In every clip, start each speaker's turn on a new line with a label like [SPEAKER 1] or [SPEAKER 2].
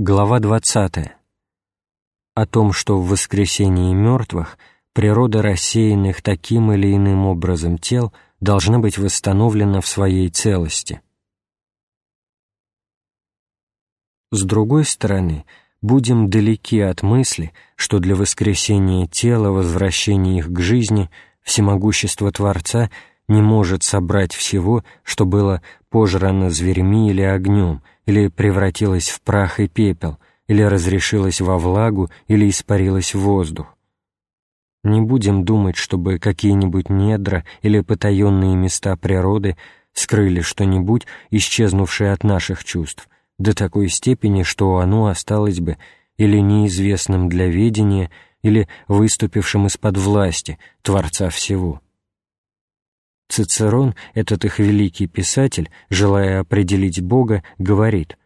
[SPEAKER 1] Глава 20. О том, что в воскресении мертвых природа рассеянных таким или иным образом тел должна быть восстановлена в своей целости. С другой стороны, будем далеки от мысли, что для воскресения тела, возвращения их к жизни, всемогущество Творца не может собрать всего, что было пожрано зверьми или огнем – или превратилась в прах и пепел, или разрешилась во влагу, или испарилась в воздух. Не будем думать, чтобы какие-нибудь недра или потаенные места природы скрыли что-нибудь, исчезнувшее от наших чувств, до такой степени, что оно осталось бы или неизвестным для ведения, или выступившим из-под власти Творца всего. Цицерон, этот их великий писатель, желая определить Бога, говорит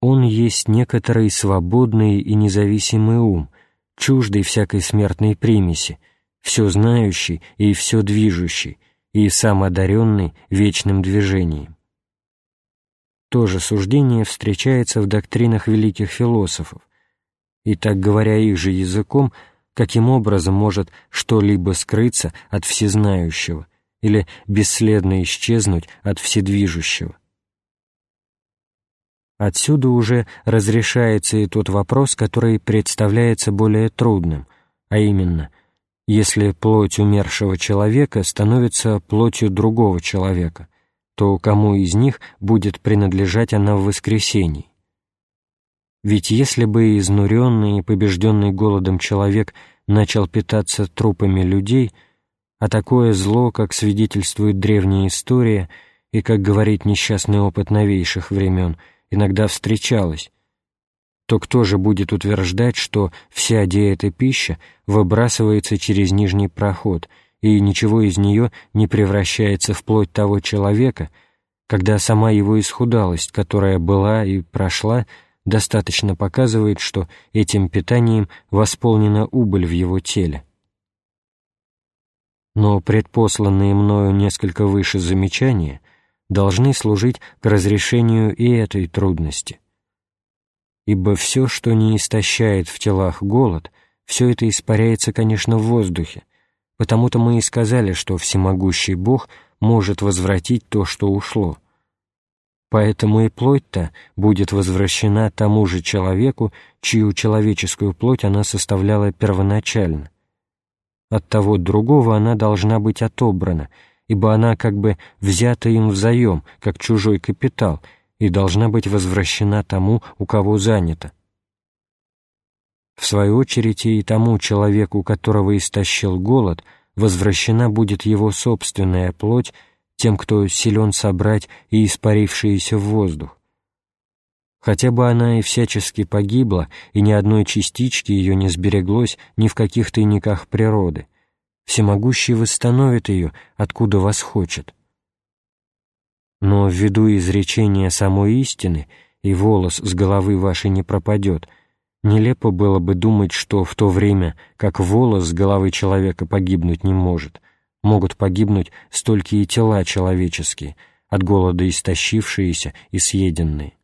[SPEAKER 1] «Он есть некоторый свободный и независимый ум, чуждый всякой смертной примеси, все знающий и все движущий, и сам одаренный вечным движением». То же суждение встречается в доктринах великих философов, и, так говоря их же языком, каким образом может что-либо скрыться от всезнающего, или бесследно исчезнуть от вседвижущего. Отсюда уже разрешается и тот вопрос, который представляется более трудным, а именно, если плоть умершего человека становится плотью другого человека, то кому из них будет принадлежать она в воскресении? Ведь если бы изнуренный и побежденный голодом человек начал питаться трупами людей – а такое зло, как свидетельствует древняя история и, как говорит несчастный опыт новейших времен, иногда встречалось, то кто же будет утверждать, что вся эта пища выбрасывается через нижний проход, и ничего из нее не превращается в плоть того человека, когда сама его исхудалость, которая была и прошла, достаточно показывает, что этим питанием восполнена убыль в его теле но предпосланные мною несколько выше замечания должны служить к разрешению и этой трудности. Ибо все, что не истощает в телах голод, все это испаряется, конечно, в воздухе, потому-то мы и сказали, что всемогущий Бог может возвратить то, что ушло. Поэтому и плоть-то будет возвращена тому же человеку, чью человеческую плоть она составляла первоначально — от того другого она должна быть отобрана, ибо она как бы взята им взаем, как чужой капитал, и должна быть возвращена тому, у кого занята. В свою очередь и тому человеку, которого истощил голод, возвращена будет его собственная плоть тем, кто силен собрать и испарившиеся в воздух. Хотя бы она и всячески погибла, и ни одной частички ее не сбереглось ни в каких тайниках природы, всемогущий восстановит ее, откуда вас хочет. Но ввиду изречения самой истины, и волос с головы вашей не пропадет, нелепо было бы думать, что в то время, как волос с головы человека погибнуть не может, могут погибнуть столько и тела человеческие, от голода истощившиеся и съеденные.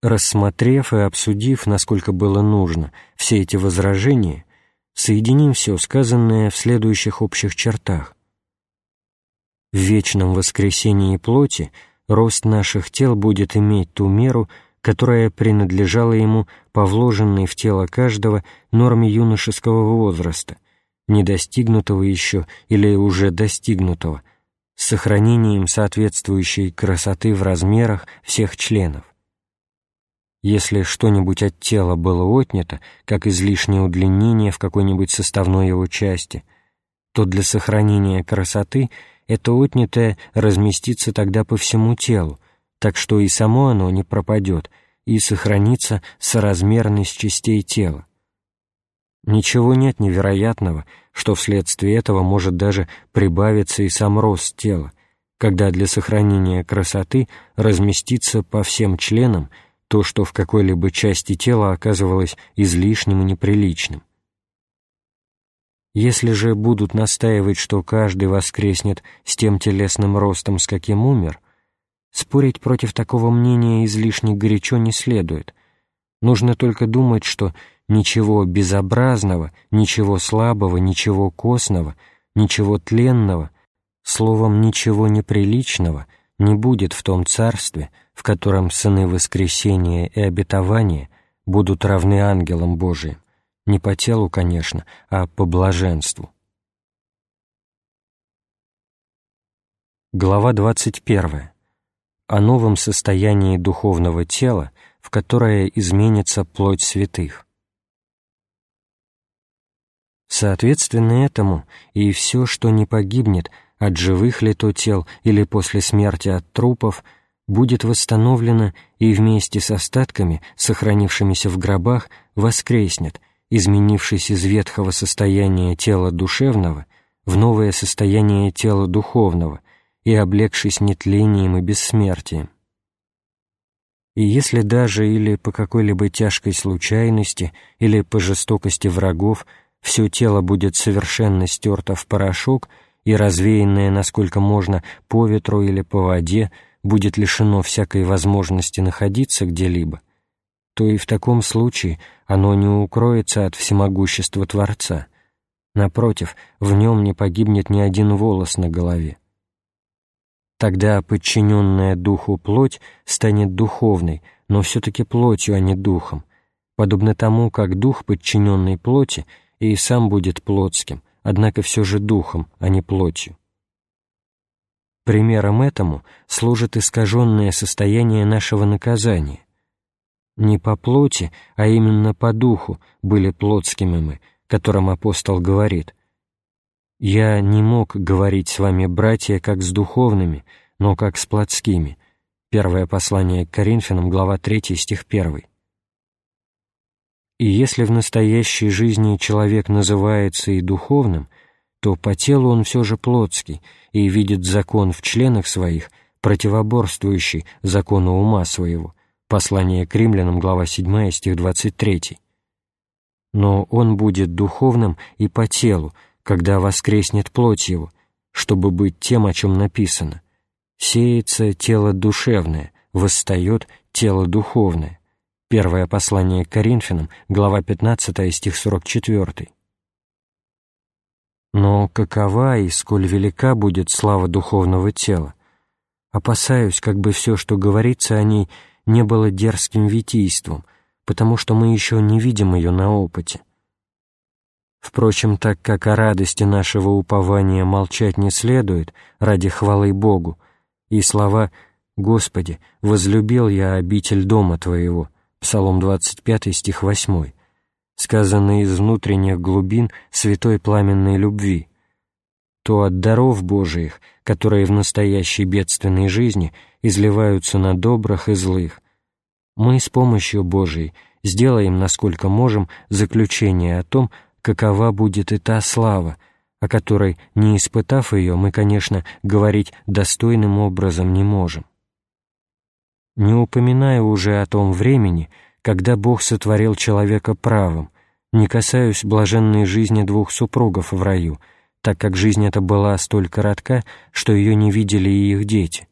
[SPEAKER 1] Рассмотрев и обсудив, насколько было нужно, все эти возражения, соединим все сказанное в следующих общих чертах. В вечном воскресении плоти рост наших тел будет иметь ту меру, которая принадлежала ему по вложенной в тело каждого норме юношеского возраста, не достигнутого еще или уже достигнутого, с сохранением соответствующей красоты в размерах всех членов. Если что-нибудь от тела было отнято, как излишнее удлинение в какой-нибудь составной его части, то для сохранения красоты это отнятое разместится тогда по всему телу, так что и само оно не пропадет, и сохранится соразмерность частей тела. Ничего нет невероятного, что вследствие этого может даже прибавиться и сам рост тела, когда для сохранения красоты разместится по всем членам то, что в какой-либо части тела оказывалось излишним и неприличным. Если же будут настаивать, что каждый воскреснет с тем телесным ростом, с каким умер, Спорить против такого мнения излишне горячо не следует. Нужно только думать, что ничего безобразного, ничего слабого, ничего костного, ничего тленного, словом, ничего неприличного не будет в том царстве, в котором сыны воскресения и обетования будут равны ангелам Божиим, не по телу, конечно, а по блаженству. Глава 21. О новом состоянии духовного тела, в которое изменится плоть святых. Соответственно этому и все, что не погибнет, от живых ли то тел или после смерти от трупов, будет восстановлено и вместе с остатками, сохранившимися в гробах, воскреснет, изменившись из ветхого состояния тела душевного в новое состояние тела духовного и облегшись нетлением и бессмертием. И если даже или по какой-либо тяжкой случайности, или по жестокости врагов все тело будет совершенно стерто в порошок и развеянное, насколько можно, по ветру или по воде, будет лишено всякой возможности находиться где-либо, то и в таком случае оно не укроется от всемогущества Творца. Напротив, в нем не погибнет ни один волос на голове. Тогда подчиненная духу плоть станет духовной, но все-таки плотью, а не духом, подобно тому, как дух, подчиненный плоти, и сам будет плотским, однако все же духом, а не плотью. Примером этому служит искаженное состояние нашего наказания. Не по плоти, а именно по духу были плотскими мы, которым апостол говорит «Я не мог говорить с вами, братья, как с духовными, но как с плотскими». Первое послание к Коринфянам, глава 3, стих 1. И если в настоящей жизни человек называется и духовным, то по телу он все же плотский и видит закон в членах своих, противоборствующий закону ума своего. Послание к римлянам, глава 7, стих 23. Но он будет духовным и по телу, когда воскреснет плоть его, чтобы быть тем, о чем написано. «Сеется тело душевное, восстает тело духовное». Первое послание к Коринфянам, глава 15, стих 44. Но какова и сколь велика будет слава духовного тела? Опасаюсь, как бы все, что говорится о ней, не было дерзким витийством, потому что мы еще не видим ее на опыте. Впрочем, так как о радости нашего упования молчать не следует ради хвалы Богу, и слова «Господи, возлюбил я обитель дома Твоего», Псалом 25, стих 8, сказанный из внутренних глубин святой пламенной любви, то от даров Божиих, которые в настоящей бедственной жизни изливаются на добрых и злых, мы с помощью Божией сделаем, насколько можем, заключение о том, какова будет и та слава, о которой, не испытав ее, мы, конечно, говорить достойным образом не можем. Не упоминая уже о том времени, когда Бог сотворил человека правым, не касаюсь блаженной жизни двух супругов в раю, так как жизнь эта была столь коротка, что ее не видели и их дети.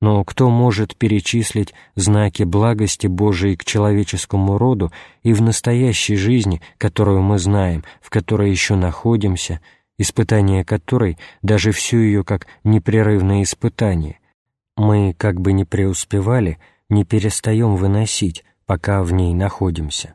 [SPEAKER 1] Но кто может перечислить знаки благости Божией к человеческому роду и в настоящей жизни, которую мы знаем, в которой еще находимся, испытание которой, даже всю ее как непрерывное испытание, мы, как бы не преуспевали, не перестаем выносить, пока в ней находимся.